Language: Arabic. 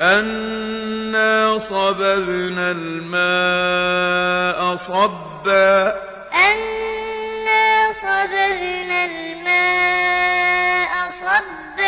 أَنَّا صَبَبْنَا الْمَاءَ صَبًّا أَنَّا صَبَبْنَا الْمَاءَ صَبًّا